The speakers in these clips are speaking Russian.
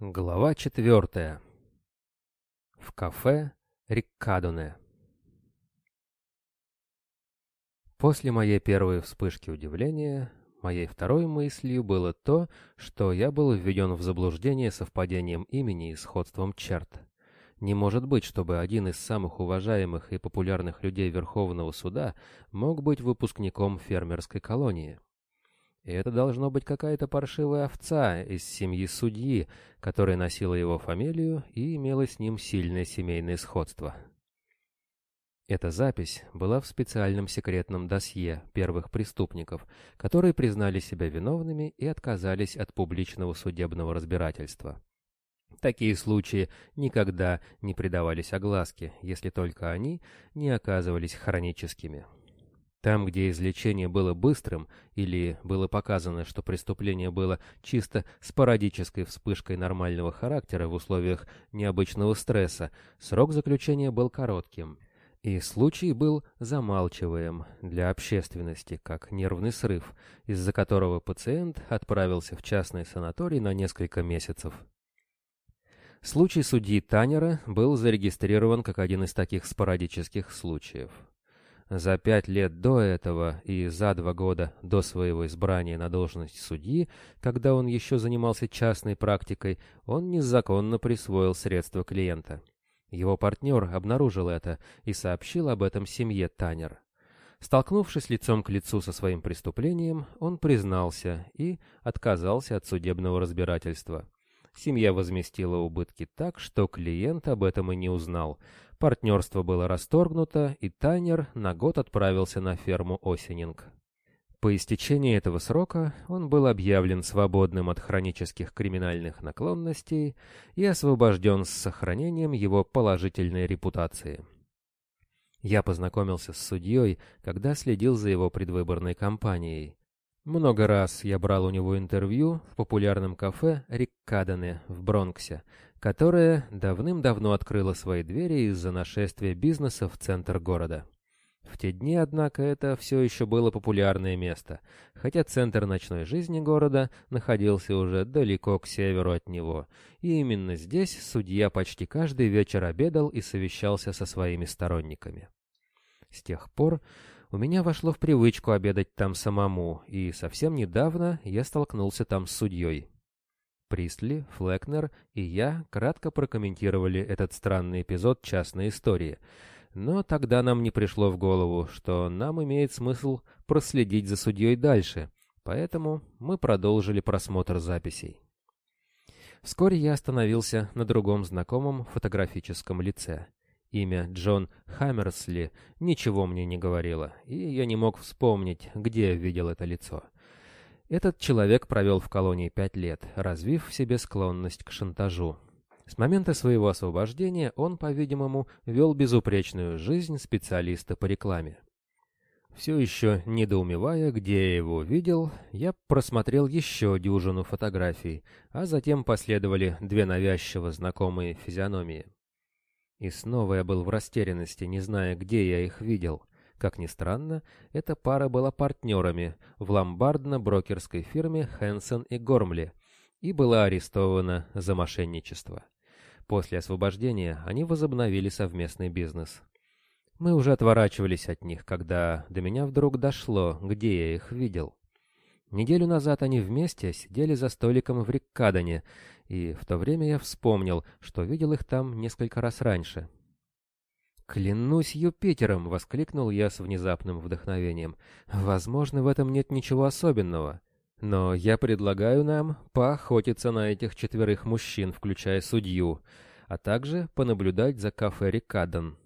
Глава четвертая. В кафе Риккадоне. После моей первой вспышки удивления, моей второй мыслью было то, что я был введен в заблуждение совпадением имени и сходством черт. Не может быть, чтобы один из самых уважаемых и популярных людей Верховного суда мог быть выпускником фермерской колонии. И это должно быть какая-то паршивая овца из семьи судьи, которая носила его фамилию и имела с ним сильное семейное сходство. Эта запись была в специальном секретном досье первых преступников, которые признали себя виновными и отказались от публичного судебного разбирательства. Такие случаи никогда не придавались огласке, если только они не оказывались хроническими. Там, где излечение было быстрым или было показано, что преступление было чисто спорадической вспышкой нормального характера в условиях необычного стресса, срок заключения был коротким. И случай был замалчиваем для общественности, как нервный срыв, из-за которого пациент отправился в частный санаторий на несколько месяцев. Случай судьи Танера был зарегистрирован как один из таких спорадических случаев. За пять лет до этого и за два года до своего избрания на должность судьи, когда он еще занимался частной практикой, он незаконно присвоил средства клиента. Его партнер обнаружил это и сообщил об этом семье Танер. Столкнувшись лицом к лицу со своим преступлением, он признался и отказался от судебного разбирательства. Семья возместила убытки так, что клиент об этом и не узнал. Партнерство было расторгнуто, и Тайнер на год отправился на ферму Осенинг. По истечении этого срока он был объявлен свободным от хронических криминальных наклонностей и освобожден с сохранением его положительной репутации. Я познакомился с судьей, когда следил за его предвыборной кампанией. Много раз я брал у него интервью в популярном кафе «Риккадене» в Бронксе, которое давным-давно открыло свои двери из-за нашествия бизнеса в центр города. В те дни, однако, это все еще было популярное место, хотя центр ночной жизни города находился уже далеко к северу от него, и именно здесь судья почти каждый вечер обедал и совещался со своими сторонниками. С тех пор у меня вошло в привычку обедать там самому, и совсем недавно я столкнулся там с судьей. Пристли, Флекнер и я кратко прокомментировали этот странный эпизод частной истории, но тогда нам не пришло в голову, что нам имеет смысл проследить за судьей дальше, поэтому мы продолжили просмотр записей. Вскоре я остановился на другом знакомом фотографическом лице — Имя Джон Хаммерсли ничего мне не говорило, и я не мог вспомнить, где видел это лицо. Этот человек провел в колонии пять лет, развив в себе склонность к шантажу. С момента своего освобождения он, по-видимому, вел безупречную жизнь специалиста по рекламе. Все еще недоумевая, где я его видел, я просмотрел еще дюжину фотографий, а затем последовали две навязчиво знакомые физиономии. И снова я был в растерянности, не зная, где я их видел. Как ни странно, эта пара была партнерами в ломбардно-брокерской фирме Хэнсон и Гормли и была арестована за мошенничество. После освобождения они возобновили совместный бизнес. Мы уже отворачивались от них, когда до меня вдруг дошло, где я их видел. Неделю назад они вместе сидели за столиком в Риккадоне, и в то время я вспомнил, что видел их там несколько раз раньше. «Клянусь Юпитером!» — воскликнул я с внезапным вдохновением. «Возможно, в этом нет ничего особенного. Но я предлагаю нам поохотиться на этих четверых мужчин, включая судью, а также понаблюдать за кафе Рикадон.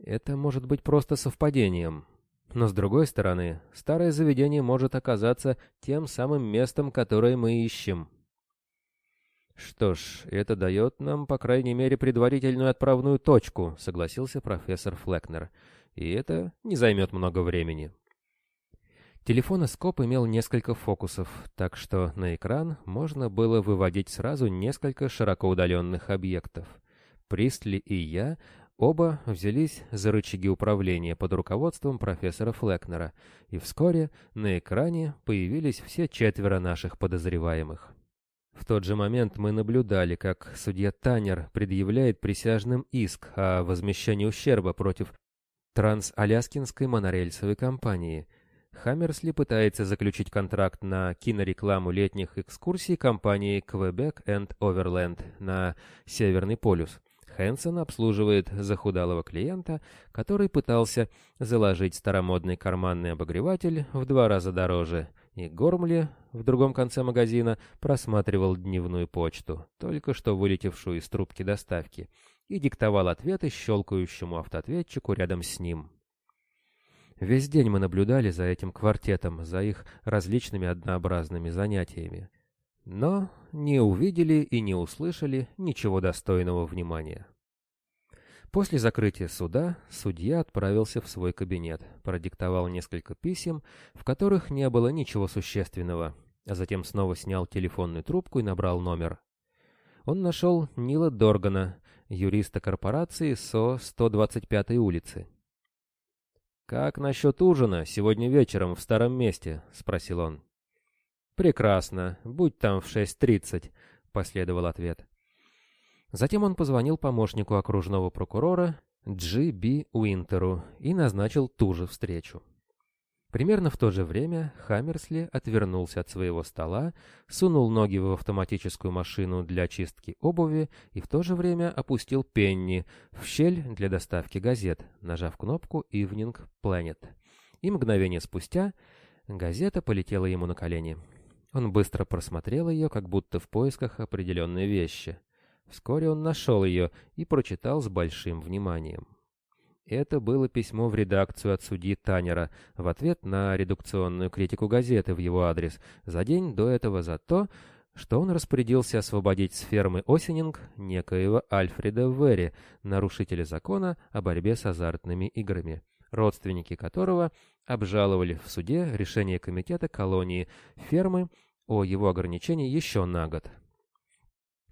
Это может быть просто совпадением, но с другой стороны, старое заведение может оказаться тем самым местом, которое мы ищем. Что ж, это дает нам, по крайней мере, предварительную отправную точку, согласился профессор Флекнер. И это не займет много времени. Телефоноскоп имел несколько фокусов, так что на экран можно было выводить сразу несколько широко удаленных объектов. Пристли и я Оба взялись за рычаги управления под руководством профессора Флекнера, и вскоре на экране появились все четверо наших подозреваемых. В тот же момент мы наблюдали, как судья Танер предъявляет присяжным иск о возмещении ущерба против Трансаляскинской монорельсовой компании. Хаммерсли пытается заключить контракт на кинорекламу летних экскурсий компании Quebec and Overland на Северный полюс. Хэнсон обслуживает захудалого клиента, который пытался заложить старомодный карманный обогреватель в два раза дороже, и Гормли в другом конце магазина просматривал дневную почту, только что вылетевшую из трубки доставки, и диктовал ответы щелкающему автоответчику рядом с ним. Весь день мы наблюдали за этим квартетом, за их различными однообразными занятиями. Но не увидели и не услышали ничего достойного внимания. После закрытия суда судья отправился в свой кабинет, продиктовал несколько писем, в которых не было ничего существенного, а затем снова снял телефонную трубку и набрал номер. Он нашел Нила Доргана, юриста корпорации СО 125-й улицы. «Как насчет ужина сегодня вечером в старом месте?» — спросил он. «Прекрасно. Будь там в 6.30», — последовал ответ. Затем он позвонил помощнику окружного прокурора Джи Би Уинтеру и назначил ту же встречу. Примерно в то же время Хаммерсли отвернулся от своего стола, сунул ноги в автоматическую машину для чистки обуви и в то же время опустил Пенни в щель для доставки газет, нажав кнопку «Evening Planet». И мгновение спустя газета полетела ему на колени. Он быстро просмотрел ее, как будто в поисках определенной вещи. Вскоре он нашел ее и прочитал с большим вниманием. Это было письмо в редакцию от судьи Танера в ответ на редукционную критику газеты в его адрес за день до этого за то, что он распорядился освободить с фермы Осенинг некоего Альфреда Верри, нарушителя закона о борьбе с азартными играми, родственники которого обжаловали в суде решение комитета колонии фермы о его ограничении еще на год.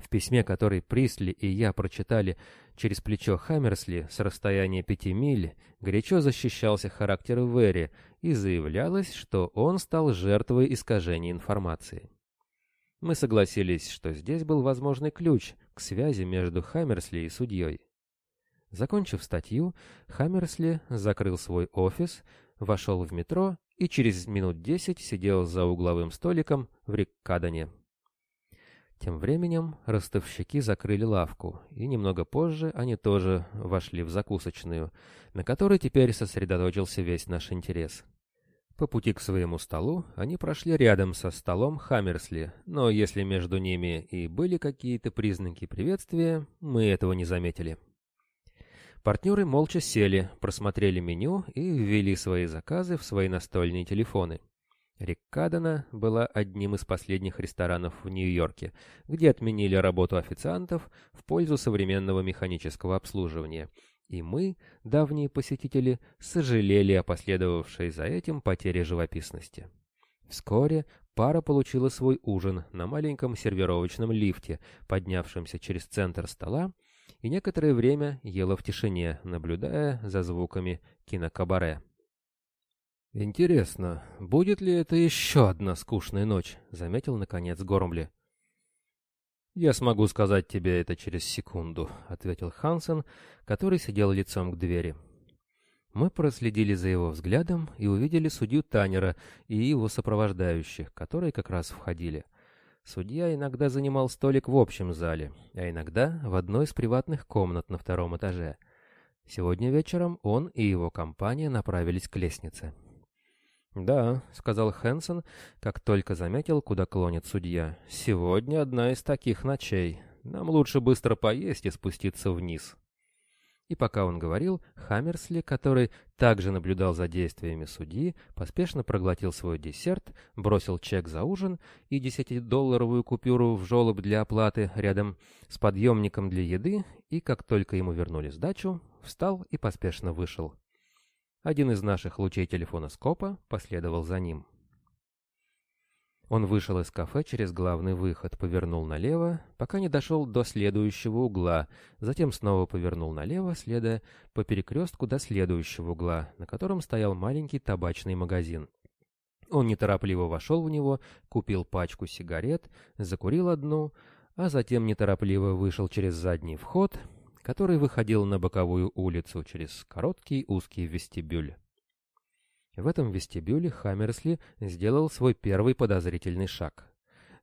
В письме, который Присли и я прочитали через плечо Хаммерсли с расстояния пяти миль, горячо защищался характер Вэри и заявлялось, что он стал жертвой искажения информации. Мы согласились, что здесь был возможный ключ к связи между Хаммерсли и судьей. Закончив статью, Хаммерсли закрыл свой офис, вошел в метро и через минут десять сидел за угловым столиком в Риккадане. Тем временем ростовщики закрыли лавку, и немного позже они тоже вошли в закусочную, на которой теперь сосредоточился весь наш интерес. По пути к своему столу они прошли рядом со столом Хаммерсли, но если между ними и были какие-то признаки приветствия, мы этого не заметили. Партнеры молча сели, просмотрели меню и ввели свои заказы в свои настольные телефоны. Риккадена была одним из последних ресторанов в Нью-Йорке, где отменили работу официантов в пользу современного механического обслуживания. И мы, давние посетители, сожалели о последовавшей за этим потере живописности. Вскоре пара получила свой ужин на маленьком сервировочном лифте, поднявшемся через центр стола, и некоторое время ела в тишине, наблюдая за звуками кинокабаре. «Интересно, будет ли это еще одна скучная ночь?» — заметил, наконец, Гормли. «Я смогу сказать тебе это через секунду», — ответил Хансен, который сидел лицом к двери. Мы проследили за его взглядом и увидели судью Танера и его сопровождающих, которые как раз входили. Судья иногда занимал столик в общем зале, а иногда в одной из приватных комнат на втором этаже. Сегодня вечером он и его компания направились к лестнице. «Да», — сказал Хэнсон, как только заметил, куда клонит судья. «Сегодня одна из таких ночей. Нам лучше быстро поесть и спуститься вниз». И пока он говорил, Хаммерсли, который также наблюдал за действиями судьи, поспешно проглотил свой десерт, бросил чек за ужин и десятидолларовую купюру в жолоб для оплаты рядом с подъемником для еды, и как только ему вернули сдачу, встал и поспешно вышел. Один из наших лучей телефона Скопа последовал за ним. Он вышел из кафе через главный выход, повернул налево, пока не дошел до следующего угла, затем снова повернул налево, следуя по перекрестку до следующего угла, на котором стоял маленький табачный магазин. Он неторопливо вошел в него, купил пачку сигарет, закурил одну, а затем неторопливо вышел через задний вход, который выходил на боковую улицу через короткий узкий вестибюль. В этом вестибюле Хаммерсли сделал свой первый подозрительный шаг.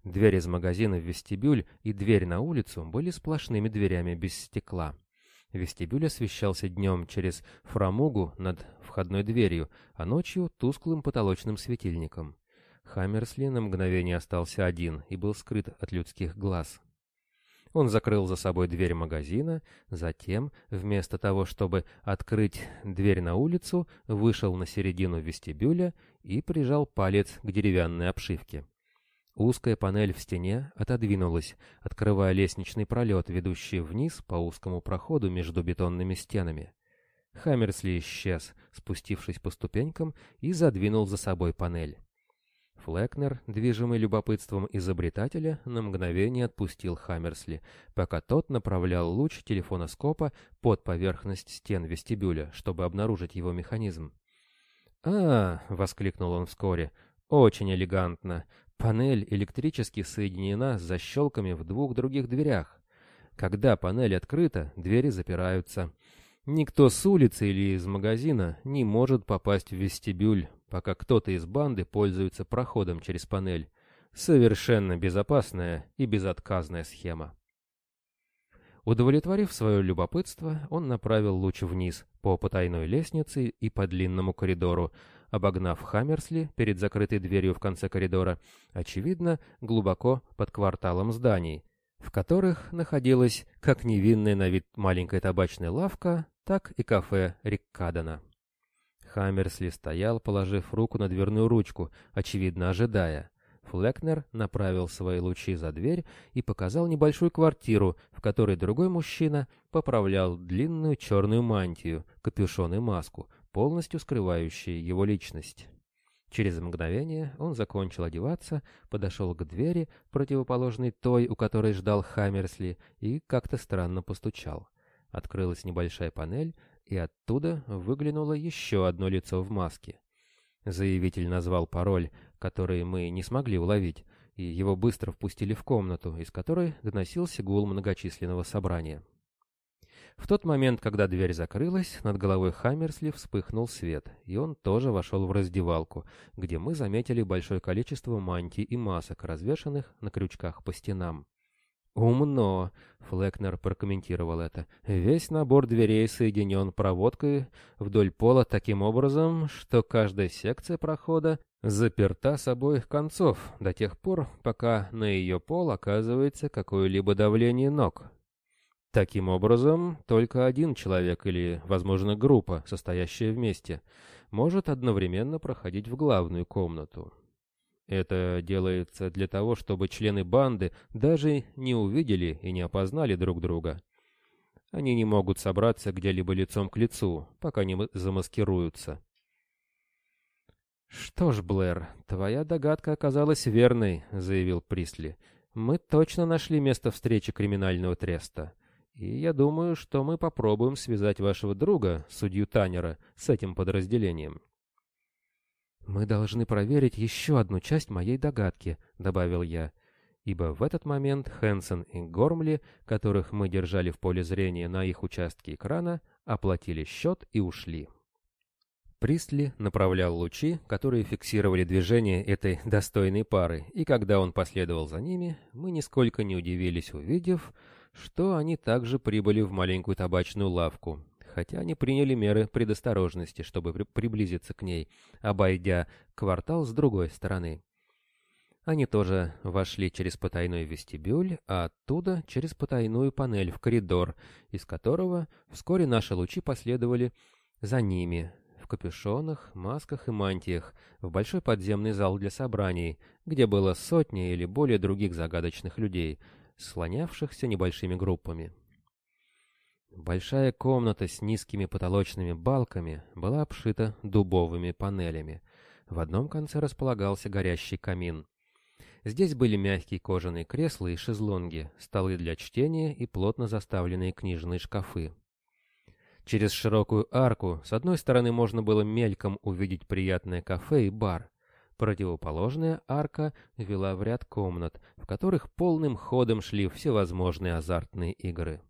Дверь из магазина в вестибюль и дверь на улицу были сплошными дверями без стекла. Вестибюль освещался днем через фрамугу над входной дверью, а ночью тусклым потолочным светильником. Хаммерсли на мгновение остался один и был скрыт от людских глаз. Он закрыл за собой дверь магазина, затем, вместо того, чтобы открыть дверь на улицу, вышел на середину вестибюля и прижал палец к деревянной обшивке. Узкая панель в стене отодвинулась, открывая лестничный пролет, ведущий вниз по узкому проходу между бетонными стенами. Хаммерсли исчез, спустившись по ступенькам, и задвинул за собой панель. Флекнер, движимый любопытством изобретателя, на мгновение отпустил Хаммерсли, пока тот направлял луч телефоноскопа под поверхность стен вестибюля, чтобы обнаружить его механизм. «А!» — воскликнул он вскоре. «Очень элегантно. Панель электрически соединена с защелками в двух других дверях. Когда панель открыта, двери запираются. Никто с улицы или из магазина не может попасть в вестибюль, пока кто-то из банды пользуется проходом через панель. Совершенно безопасная и безотказная схема. Удовлетворив свое любопытство, он направил луч вниз по потайной лестнице и по длинному коридору, обогнав Хаммерсли перед закрытой дверью в конце коридора, очевидно, глубоко под кварталом зданий, в которых находилась как невинная на вид маленькая табачная лавка, так и кафе Риккадена. Хаммерсли стоял, положив руку на дверную ручку, очевидно ожидая. Флекнер направил свои лучи за дверь и показал небольшую квартиру, в которой другой мужчина поправлял длинную черную мантию, капюшон и маску, полностью скрывающие его личность. Через мгновение он закончил одеваться, подошел к двери, противоположной той, у которой ждал Хаммерсли, и как-то странно постучал. Открылась небольшая панель, и оттуда выглянуло еще одно лицо в маске. Заявитель назвал пароль, который мы не смогли уловить, и его быстро впустили в комнату, из которой доносился гул многочисленного собрания. В тот момент, когда дверь закрылась, над головой Хаммерсли вспыхнул свет, и он тоже вошел в раздевалку, где мы заметили большое количество мантий и масок, развешанных на крючках по стенам. «Умно», — Флекнер прокомментировал это. «Весь набор дверей соединен проводкой вдоль пола таким образом, что каждая секция прохода заперта с обоих концов до тех пор, пока на ее пол оказывается какое-либо давление ног. Таким образом, только один человек или, возможно, группа, состоящая вместе, может одновременно проходить в главную комнату. Это делается для того, чтобы члены банды даже не увидели и не опознали друг друга. Они не могут собраться где-либо лицом к лицу, пока не замаскируются. «Что ж, Блэр, твоя догадка оказалась верной», — заявил Присли. «Мы точно нашли место встречи криминального треста. И я думаю, что мы попробуем связать вашего друга, судью Танера, с этим подразделением. «Мы должны проверить еще одну часть моей догадки», — добавил я, ибо в этот момент Хэнсон и Гормли, которых мы держали в поле зрения на их участке экрана, оплатили счет и ушли. Пристли направлял лучи, которые фиксировали движение этой достойной пары, и когда он последовал за ними, мы нисколько не удивились, увидев, что они также прибыли в маленькую табачную лавку, хотя они приняли меры предосторожности, чтобы при приблизиться к ней, обойдя квартал с другой стороны. Они тоже вошли через потайной вестибюль, а оттуда через потайную панель в коридор, из которого вскоре наши лучи последовали за ними, в капюшонах, масках и мантиях, в большой подземный зал для собраний, где было сотни или более других загадочных людей — слонявшихся небольшими группами. Большая комната с низкими потолочными балками была обшита дубовыми панелями. В одном конце располагался горящий камин. Здесь были мягкие кожаные кресла и шезлонги, столы для чтения и плотно заставленные книжные шкафы. Через широкую арку с одной стороны можно было мельком увидеть приятное кафе и бар. Противоположная арка вела в ряд комнат, в которых полным ходом шли всевозможные азартные игры.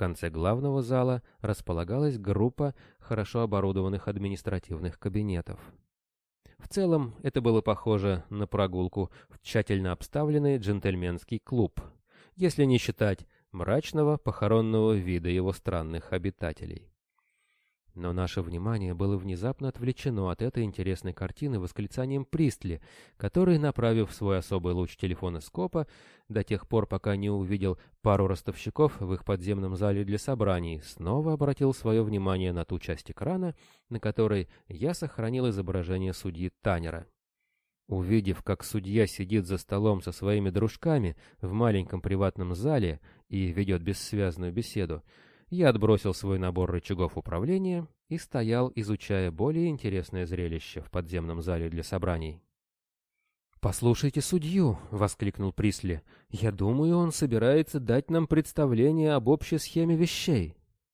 Конце главного зала располагалась группа хорошо оборудованных административных кабинетов. В целом, это было похоже на прогулку в тщательно обставленный джентльменский клуб, если не считать мрачного похоронного вида его странных обитателей. Но наше внимание было внезапно отвлечено от этой интересной картины восклицанием Пристли, который, направив свой особый луч телефоноскопа до тех пор, пока не увидел пару ростовщиков в их подземном зале для собраний, снова обратил свое внимание на ту часть экрана, на которой я сохранил изображение судьи Танера. Увидев, как судья сидит за столом со своими дружками в маленьком приватном зале и ведет бессвязную беседу, я отбросил свой набор рычагов управления и стоял, изучая более интересное зрелище в подземном зале для собраний. «Послушайте судью!» — воскликнул Присли. «Я думаю, он собирается дать нам представление об общей схеме вещей».